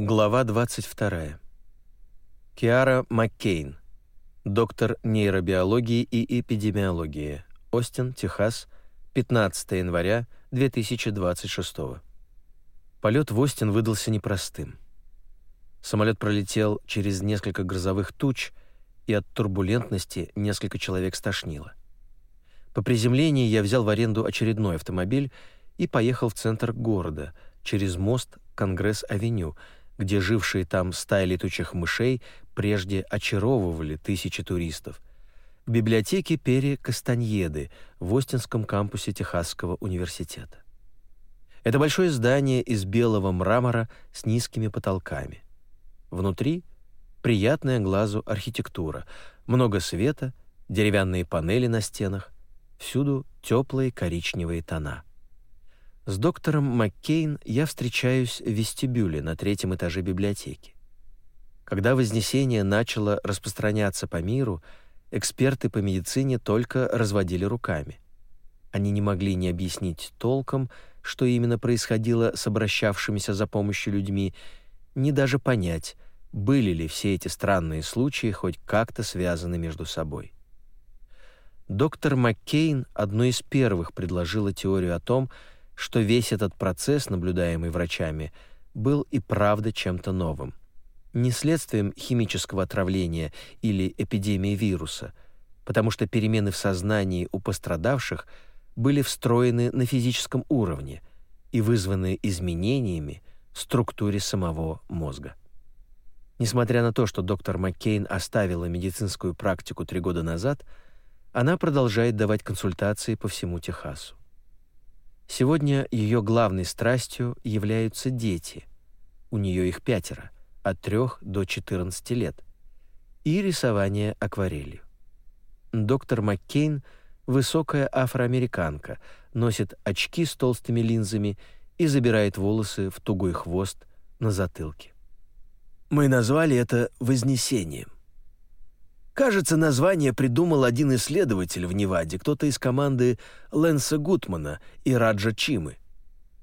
Глава 22. Киара Маккейн, доктор нейробиологии и эпидемиологии, Остин, Техас, 15 января 2026. Полет в Остин выдался непростым. Самолет пролетел через несколько грозовых туч, и от турбулентности несколько человек стошнило. По приземлении я взял в аренду очередной автомобиль и поехал в центр города, через мост Конгресс-авеню, где жившие там стаи летучих мышей прежде очаровывали тысячи туристов, к библиотеке Пери Кастаньеды в Остинском кампусе Техасского университета. Это большое здание из белого мрамора с низкими потолками. Внутри приятная глазу архитектура, много света, деревянные панели на стенах, всюду теплые коричневые тона. С доктором Маккейн я встречаюсь в вестибюле на третьем этаже библиотеки. Когда Вознесение начало распространяться по миру, эксперты по медицине только разводили руками. Они не могли ни объяснить толком, что именно происходило с обращавшимися за помощью людьми, ни даже понять, были ли все эти странные случаи хоть как-то связаны между собой. Доктор Маккейн одной из первых предложила теорию о том, что весь этот процесс, наблюдаемый врачами, был и правда чем-то новым. Не следствием химического отравления или эпидемии вируса, потому что перемены в сознании у пострадавших были встроены на физическом уровне и вызваны изменениями в структуре самого мозга. Несмотря на то, что доктор Маккейн оставила медицинскую практику три года назад, она продолжает давать консультации по всему Техасу. Сегодня ее главной страстью являются дети. У нее их пятеро, от 3 до 14 лет, и рисование акварелью. Доктор Маккейн — высокая афроамериканка, носит очки с толстыми линзами и забирает волосы в тугой хвост на затылке. Мы назвали это «вознесением». Кажется, название придумал один исследователь в Неваде, кто-то из команды Лэнса Гутмана и Раджа Чимы.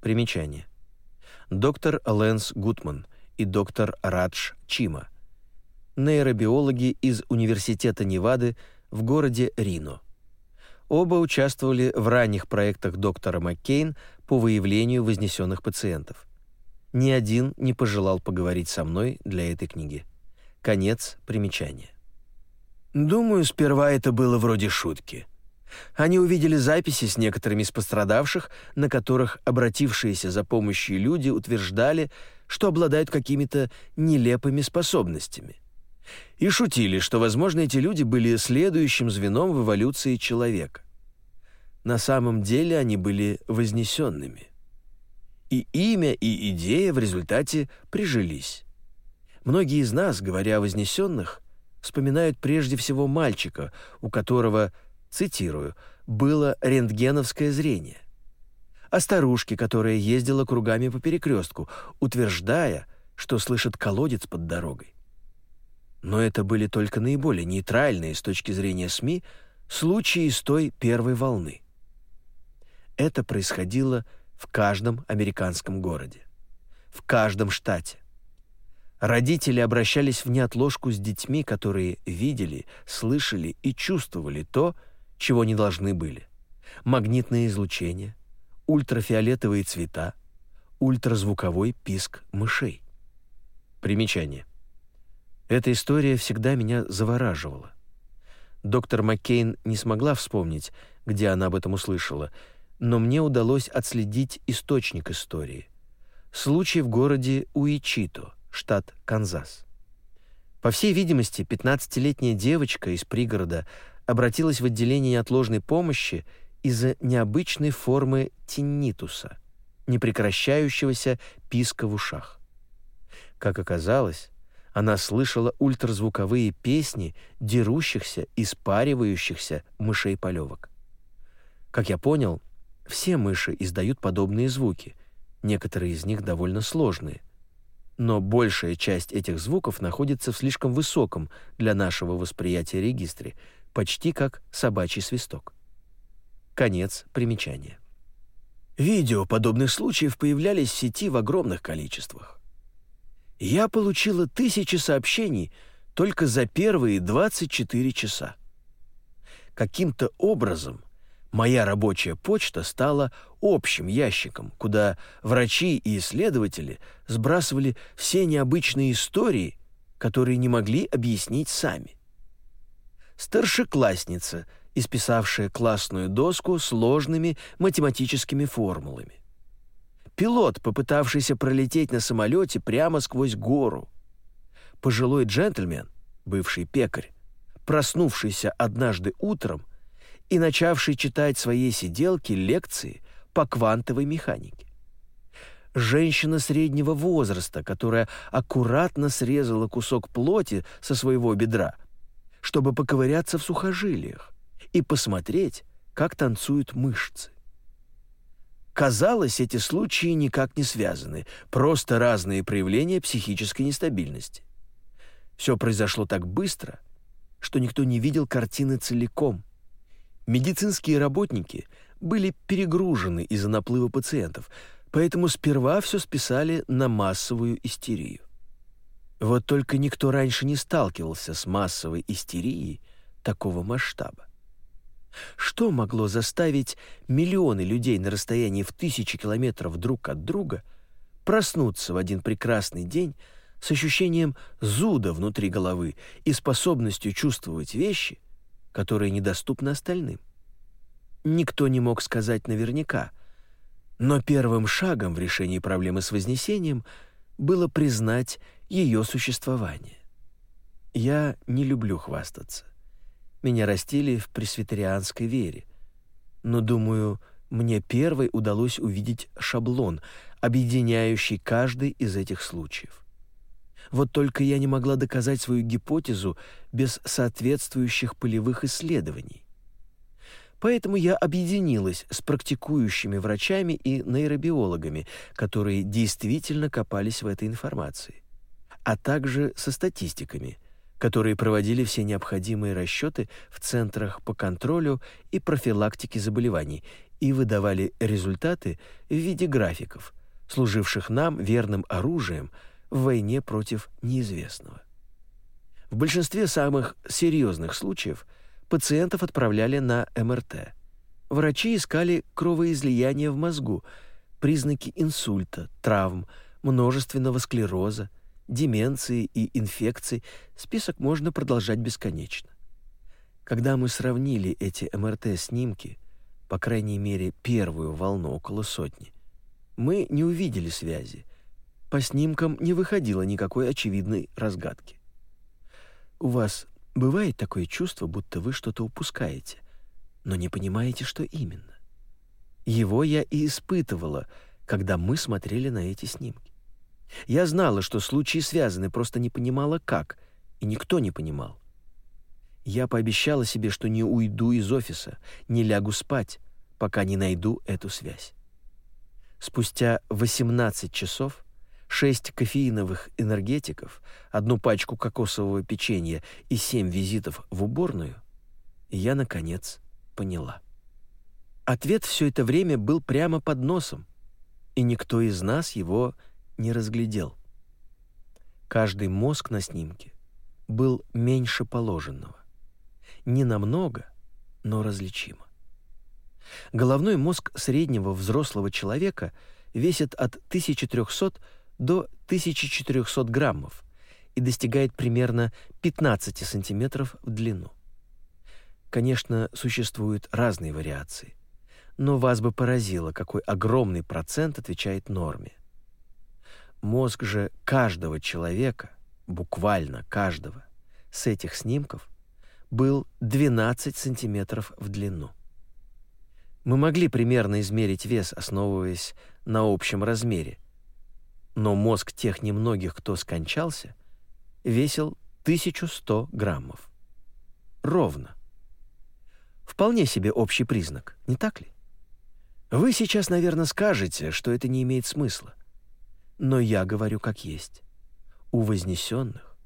Примечание. Доктор Лэнс Гутман и доктор Радж Чима. Нейробиологи из Университета Невады в городе Рино. Оба участвовали в ранних проектах доктора Маккейн по выявлению вознесенных пациентов. Ни один не пожелал поговорить со мной для этой книги. Конец примечания. Думаю, сперва это было вроде шутки. Они увидели записи с некоторыми из пострадавших, на которых обратившиеся за помощью люди утверждали, что обладают какими-то нелепыми способностями. И шутили, что, возможно, эти люди были следующим звеном в эволюции человека. На самом деле они были вознесенными. И имя, и идея в результате прижились. Многие из нас, говоря о вознесенных, вспоминают прежде всего мальчика, у которого, цитирую, было рентгеновское зрение, о старушке, которая ездила кругами по перекрестку, утверждая, что слышит колодец под дорогой. Но это были только наиболее нейтральные с точки зрения СМИ случаи из той первой волны. Это происходило в каждом американском городе, в каждом штате. Родители обращались в неотложку с детьми, которые видели, слышали и чувствовали то, чего не должны были. Магнитное излучение, ультрафиолетовые цвета, ультразвуковой писк мышей. Примечание. Эта история всегда меня завораживала. Доктор Маккейн не смогла вспомнить, где она об этом услышала, но мне удалось отследить источник истории. Случай в городе Уичито, штат Канзас. По всей видимости, 15-летняя девочка из пригорода обратилась в отделение неотложной помощи из-за необычной формы тиннитуса, непрекращающегося писка в ушах. Как оказалось, она слышала ультразвуковые песни дерущихся и спаривающихся мышей-полевок. Как я понял, все мыши издают подобные звуки, некоторые из них довольно сложные — но большая часть этих звуков находится в слишком высоком для нашего восприятия регистре, почти как собачий свисток. Конец примечания. Видео подобных случаев появлялись в сети в огромных количествах. Я получила тысячи сообщений только за первые 24 часа. Каким-то образом моя рабочая почта стала общим ящиком, куда врачи и исследователи сбрасывали все необычные истории, которые не могли объяснить сами. Старшеклассница, исписавшая классную доску сложными математическими формулами. Пилот, попытавшийся пролететь на самолете прямо сквозь гору. Пожилой джентльмен, бывший пекарь, проснувшийся однажды утром и начавший читать своей сиделке лекции по квантовой механике. Женщина среднего возраста, которая аккуратно срезала кусок плоти со своего бедра, чтобы поковыряться в сухожилиях и посмотреть, как танцуют мышцы. Казалось, эти случаи никак не связаны, просто разные проявления психической нестабильности. Все произошло так быстро, что никто не видел картины целиком. Медицинские работники были перегружены из-за наплыва пациентов, поэтому сперва все списали на массовую истерию. Вот только никто раньше не сталкивался с массовой истерией такого масштаба. Что могло заставить миллионы людей на расстоянии в тысячи километров друг от друга проснуться в один прекрасный день с ощущением зуда внутри головы и способностью чувствовать вещи, которые недоступны остальным. Никто не мог сказать наверняка, но первым шагом в решении проблемы с вознесением было признать ее существование. Я не люблю хвастаться. Меня растили в пресвитерианской вере, но, думаю, мне первой удалось увидеть шаблон, объединяющий каждый из этих случаев. Вот только я не могла доказать свою гипотезу без соответствующих полевых исследований. Поэтому я объединилась с практикующими врачами и нейробиологами, которые действительно копались в этой информации, а также со статистиками, которые проводили все необходимые расчеты в центрах по контролю и профилактике заболеваний и выдавали результаты в виде графиков, служивших нам верным оружием – в войне против неизвестного. В большинстве самых серьезных случаев пациентов отправляли на МРТ. Врачи искали кровоизлияние в мозгу, признаки инсульта, травм, множественного склероза, деменции и инфекций. Список можно продолжать бесконечно. Когда мы сравнили эти МРТ-снимки, по крайней мере, первую волну около сотни, мы не увидели связи – по снимкам не выходило никакой очевидной разгадки. У вас бывает такое чувство, будто вы что-то упускаете, но не понимаете, что именно. Его я и испытывала, когда мы смотрели на эти снимки. Я знала, что случаи связаны, просто не понимала как, и никто не понимал. Я пообещала себе, что не уйду из офиса, не лягу спать, пока не найду эту связь. Спустя 18 часов шесть кофеиновых энергетиков, одну пачку кокосового печенья и семь визитов в уборную, я, наконец, поняла. Ответ все это время был прямо под носом, и никто из нас его не разглядел. Каждый мозг на снимке был меньше положенного. Не намного, но различимо. Головной мозг среднего взрослого человека весит от 1300 до 1400 граммов и достигает примерно 15 сантиметров в длину. Конечно, существуют разные вариации, но вас бы поразило, какой огромный процент отвечает норме. Мозг же каждого человека, буквально каждого, с этих снимков был 12 сантиметров в длину. Мы могли примерно измерить вес, основываясь на общем размере, но мозг тех немногих, кто скончался, весил 1100 граммов. Ровно. Вполне себе общий признак, не так ли? Вы сейчас, наверное, скажете, что это не имеет смысла. Но я говорю как есть. У вознесенных,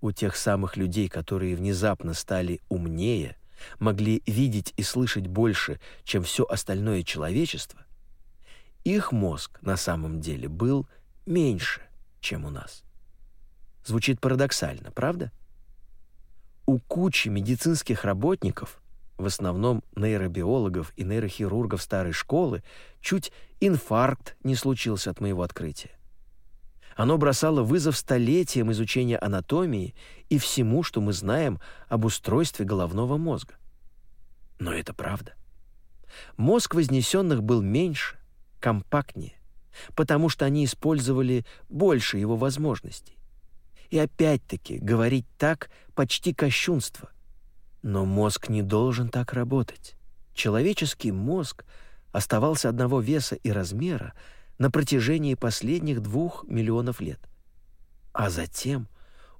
у тех самых людей, которые внезапно стали умнее, могли видеть и слышать больше, чем все остальное человечество, их мозг на самом деле был меньше, чем у нас. Звучит парадоксально, правда? У кучи медицинских работников, в основном нейробиологов и нейрохирургов старой школы, чуть инфаркт не случился от моего открытия. Оно бросало вызов столетиям изучения анатомии и всему, что мы знаем об устройстве головного мозга. Но это правда. Мозг вознесенных был меньше, компактнее, потому что они использовали больше его возможностей. И опять-таки говорить так почти кощунство. Но мозг не должен так работать. Человеческий мозг оставался одного веса и размера на протяжении последних двух миллионов лет. А затем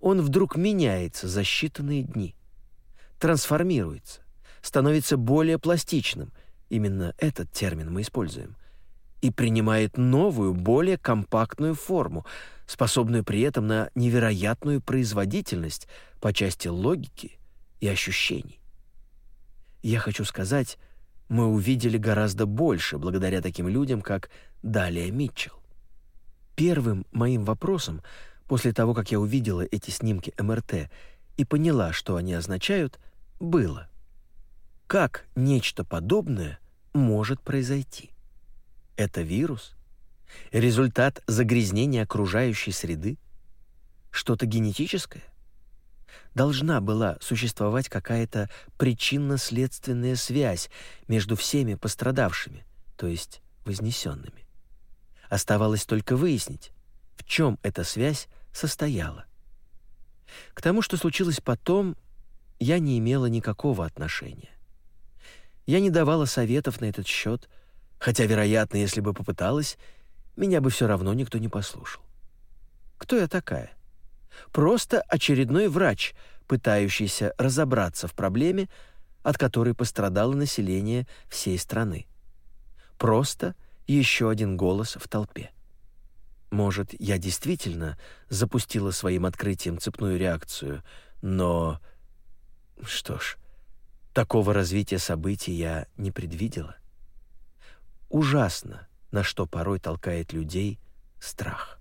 он вдруг меняется за считанные дни, трансформируется, становится более пластичным, именно этот термин мы используем, и принимает новую, более компактную форму, способную при этом на невероятную производительность по части логики и ощущений. Я хочу сказать, мы увидели гораздо больше благодаря таким людям, как Далия Митчелл. Первым моим вопросом после того, как я увидела эти снимки МРТ и поняла, что они означают, было: как нечто подобное может произойти? Это вирус? Результат загрязнения окружающей среды? Что-то генетическое? Должна была существовать какая-то причинно-следственная связь между всеми пострадавшими, то есть вознесенными. Оставалось только выяснить, в чем эта связь состояла. К тому, что случилось потом, я не имела никакого отношения. Я не давала советов на этот счет, хотя, вероятно, если бы попыталась, меня бы все равно никто не послушал. Кто я такая? Просто очередной врач, пытающийся разобраться в проблеме, от которой пострадало население всей страны. Просто еще один голос в толпе. Может, я действительно запустила своим открытием цепную реакцию, но... Что ж, такого развития событий я не предвидела. Ужасно, на что порой толкает людей страх.